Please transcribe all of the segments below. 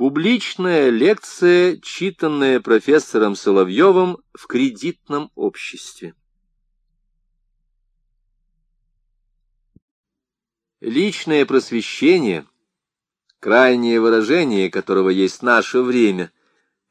Публичная лекция, читанная профессором Соловьевым в кредитном обществе. Личное просвещение, крайнее выражение которого есть наше время,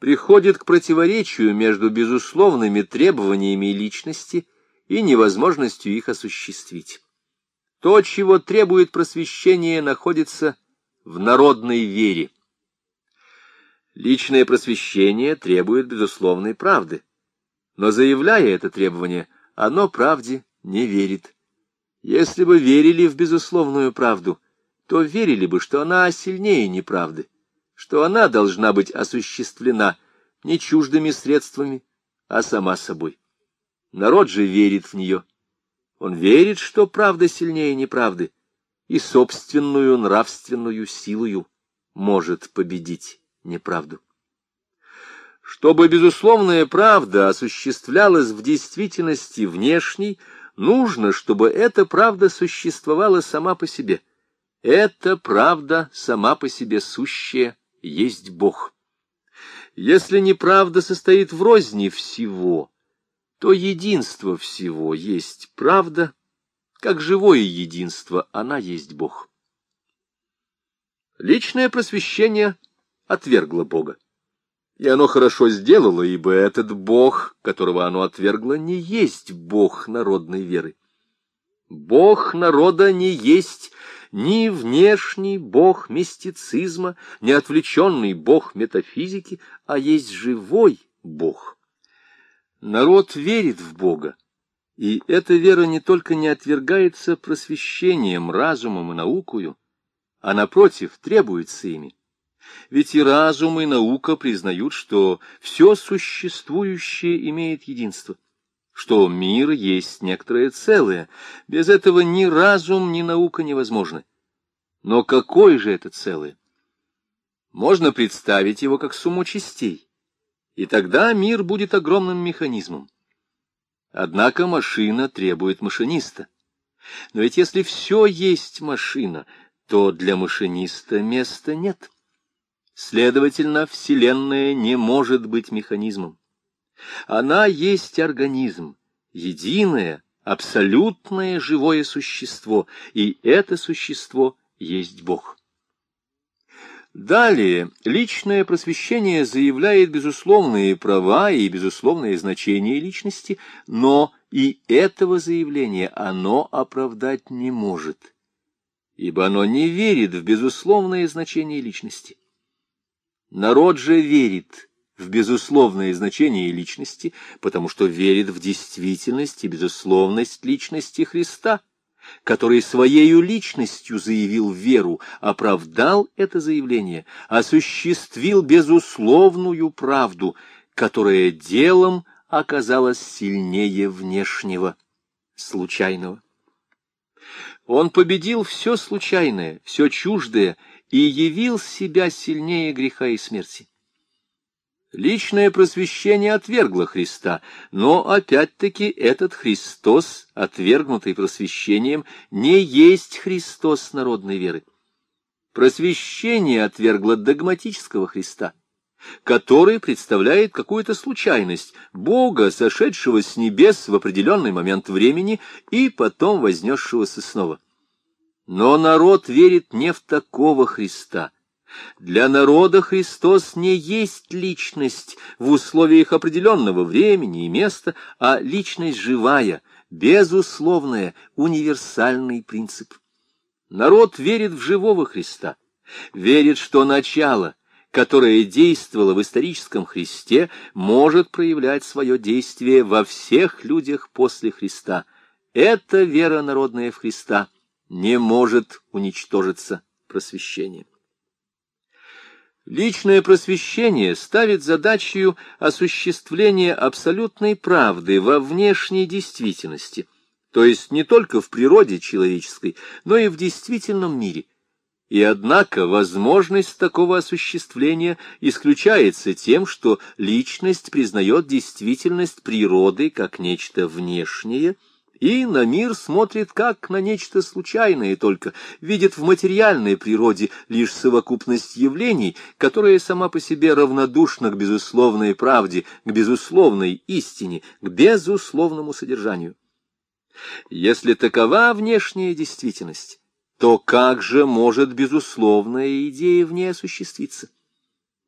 приходит к противоречию между безусловными требованиями личности и невозможностью их осуществить. То, чего требует просвещение, находится в народной вере. Личное просвещение требует безусловной правды, но, заявляя это требование, оно правде не верит. Если бы верили в безусловную правду, то верили бы, что она сильнее неправды, что она должна быть осуществлена не чуждыми средствами, а сама собой. Народ же верит в нее. Он верит, что правда сильнее неправды, и собственную нравственную силою может победить неправду. Чтобы безусловная правда осуществлялась в действительности внешней, нужно, чтобы эта правда существовала сама по себе. Эта правда сама по себе сущая есть Бог. Если неправда состоит в розни всего, то единство всего есть правда, как живое единство она есть Бог. Личное просвещение — отвергло Бога. И оно хорошо сделало, ибо этот Бог, которого оно отвергло, не есть Бог народной веры. Бог народа не есть ни внешний бог мистицизма, ни отвлеченный бог метафизики, а есть живой бог. Народ верит в Бога, и эта вера не только не отвергается просвещением, разумом и наукою, а, напротив, требуется ими. Ведь и разум, и наука признают, что все существующее имеет единство, что мир есть некоторое целое. Без этого ни разум, ни наука невозможны. Но какое же это целое? Можно представить его как сумму частей, и тогда мир будет огромным механизмом. Однако машина требует машиниста. Но ведь если все есть машина, то для машиниста места нет. Следовательно, Вселенная не может быть механизмом. Она есть организм, единое, абсолютное живое существо, и это существо есть Бог. Далее, личное просвещение заявляет безусловные права и безусловное значение личности, но и этого заявления оно оправдать не может, ибо оно не верит в безусловное значение личности. Народ же верит в безусловное значение личности, потому что верит в действительность и безусловность личности Христа, который своею личностью заявил веру, оправдал это заявление, осуществил безусловную правду, которая делом оказалась сильнее внешнего, случайного. Он победил все случайное, все чуждое и явил себя сильнее греха и смерти. Личное просвещение отвергло Христа, но опять-таки этот Христос, отвергнутый просвещением, не есть Христос народной веры. Просвещение отвергло догматического Христа, который представляет какую-то случайность Бога, сошедшего с небес в определенный момент времени и потом вознесшегося снова. Но народ верит не в такого Христа. Для народа Христос не есть личность в условиях определенного времени и места, а личность живая, безусловная, универсальный принцип. Народ верит в живого Христа, верит, что начало, которое действовало в историческом Христе, может проявлять свое действие во всех людях после Христа. Это вера народная в Христа — не может уничтожиться просвещением. Личное просвещение ставит задачей осуществления абсолютной правды во внешней действительности, то есть не только в природе человеческой, но и в действительном мире. И однако возможность такого осуществления исключается тем, что личность признает действительность природы как нечто внешнее – и на мир смотрит как на нечто случайное только, видит в материальной природе лишь совокупность явлений, которая сама по себе равнодушна к безусловной правде, к безусловной истине, к безусловному содержанию. Если такова внешняя действительность, то как же может безусловная идея в ней осуществиться?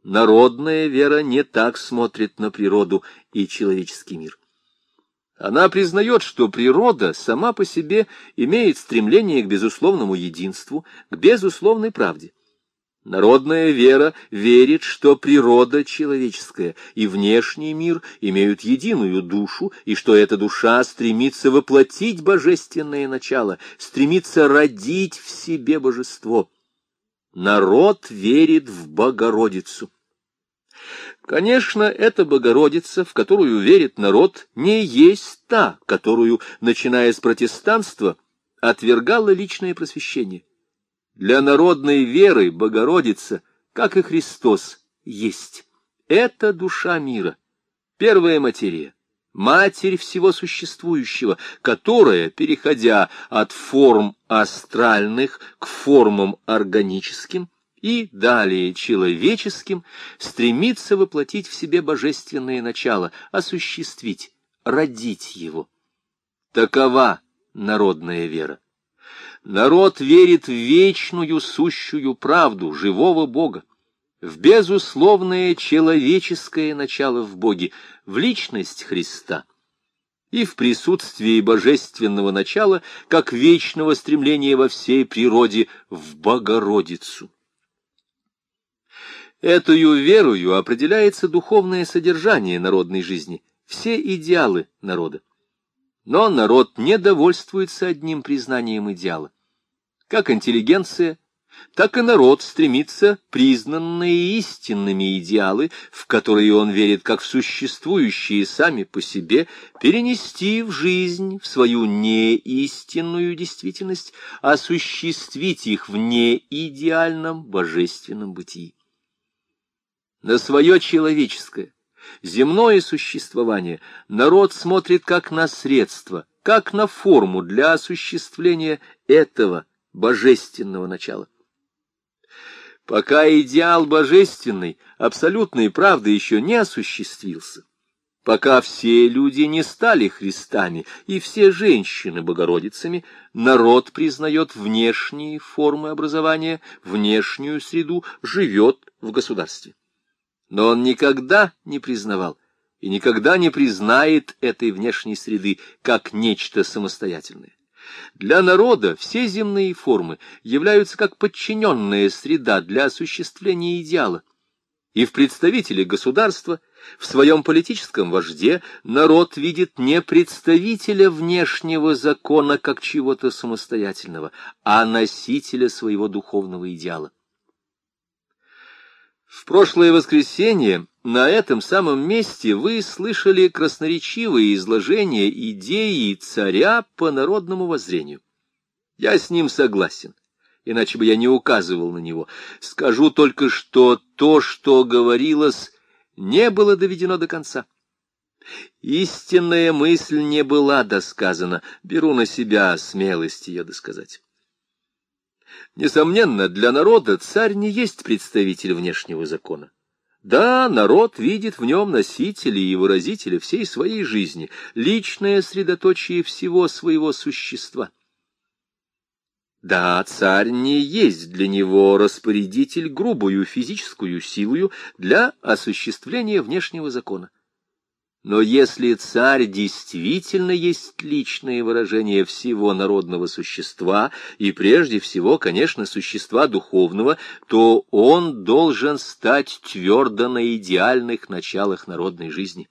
Народная вера не так смотрит на природу и человеческий мир. Она признает, что природа сама по себе имеет стремление к безусловному единству, к безусловной правде. Народная вера верит, что природа человеческая и внешний мир имеют единую душу, и что эта душа стремится воплотить божественное начало, стремится родить в себе божество. Народ верит в Богородицу. Конечно, эта Богородица, в которую верит народ, не есть та, которую, начиная с протестанства, отвергала личное просвещение. Для народной веры Богородица, как и Христос, есть. Это душа мира, первая материя, матерь всего существующего, которая, переходя от форм астральных к формам органическим, и далее человеческим стремится воплотить в себе божественное начало, осуществить, родить его. Такова народная вера. Народ верит в вечную сущую правду живого Бога, в безусловное человеческое начало в Боге, в личность Христа и в присутствии божественного начала, как вечного стремления во всей природе в Богородицу. Этою верою определяется духовное содержание народной жизни, все идеалы народа. Но народ не довольствуется одним признанием идеала. Как интеллигенция, так и народ стремится признанные истинными идеалы, в которые он верит как в существующие сами по себе, перенести в жизнь, в свою неистинную действительность, осуществить их в неидеальном божественном бытии на свое человеческое, земное существование народ смотрит как на средство, как на форму для осуществления этого божественного начала. Пока идеал божественной, абсолютной правды еще не осуществился, пока все люди не стали Христами и все женщины Богородицами, народ признает внешние формы образования, внешнюю среду, живет в государстве но он никогда не признавал и никогда не признает этой внешней среды как нечто самостоятельное. Для народа все земные формы являются как подчиненная среда для осуществления идеала. И в представителе государства, в своем политическом вожде, народ видит не представителя внешнего закона как чего-то самостоятельного, а носителя своего духовного идеала. В прошлое воскресенье на этом самом месте вы слышали красноречивое изложение идеи царя по народному воззрению. Я с ним согласен, иначе бы я не указывал на него. Скажу только, что то, что говорилось, не было доведено до конца. Истинная мысль не была досказана, беру на себя смелость ее досказать. Несомненно, для народа царь не есть представитель внешнего закона. Да, народ видит в нем носителя и выразителя всей своей жизни, личное средоточие всего своего существа. Да, царь не есть для него распорядитель грубую физическую силою для осуществления внешнего закона. Но если царь действительно есть личное выражение всего народного существа, и прежде всего, конечно, существа духовного, то он должен стать твердо на идеальных началах народной жизни.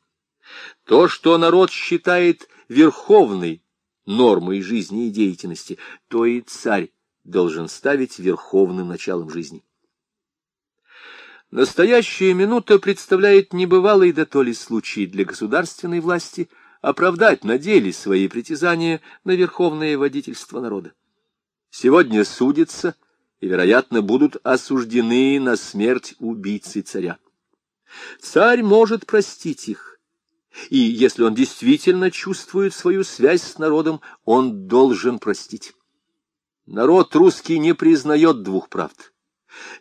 То, что народ считает верховной нормой жизни и деятельности, то и царь должен ставить верховным началом жизни. Настоящая минута представляет небывалый да то ли случай для государственной власти оправдать на деле свои притязания на верховное водительство народа. Сегодня судятся и, вероятно, будут осуждены на смерть убийцы царя. Царь может простить их, И если он действительно чувствует свою связь с народом, он должен простить. Народ русский не признает двух правд.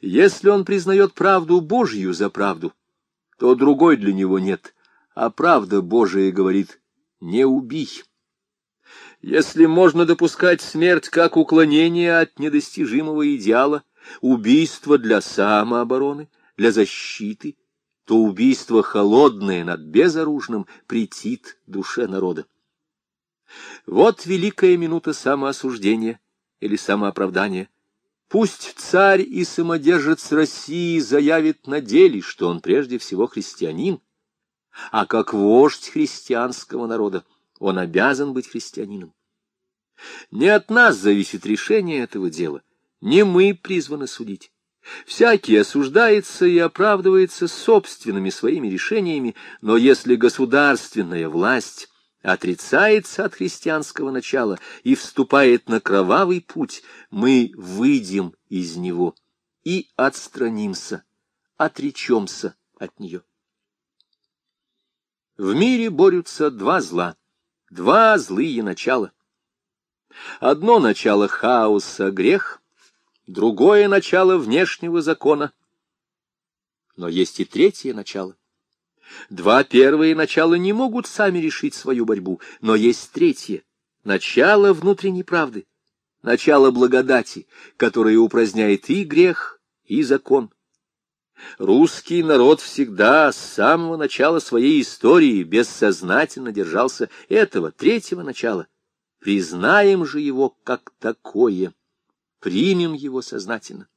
Если он признает правду Божью за правду, то другой для него нет, а правда Божия говорит «не убий». Если можно допускать смерть как уклонение от недостижимого идеала, убийство для самообороны, для защиты, то убийство холодное над безоружным претит душе народа. Вот великая минута самоосуждения или самооправдания. Пусть царь и самодержец России заявит на деле, что он прежде всего христианин, а как вождь христианского народа он обязан быть христианином. Не от нас зависит решение этого дела, не мы призваны судить. Всякий осуждается и оправдывается собственными своими решениями, но если государственная власть отрицается от христианского начала и вступает на кровавый путь, мы выйдем из него и отстранимся, отречемся от нее. В мире борются два зла, два злые начала. Одно начало хаоса — грех, другое начало внешнего закона. Но есть и третье начало. Два первые начала не могут сами решить свою борьбу, но есть третье — начало внутренней правды, начало благодати, которое упраздняет и грех, и закон. Русский народ всегда с самого начала своей истории бессознательно держался этого третьего начала. Признаем же его как такое, примем его сознательно.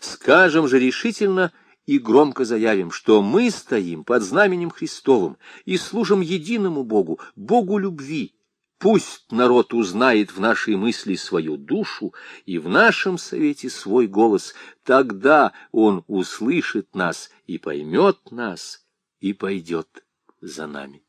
Скажем же решительно и громко заявим, что мы стоим под знаменем Христовым и служим единому Богу, Богу любви, Пусть народ узнает в нашей мысли свою душу и в нашем совете свой голос. Тогда он услышит нас и поймет нас и пойдет за нами.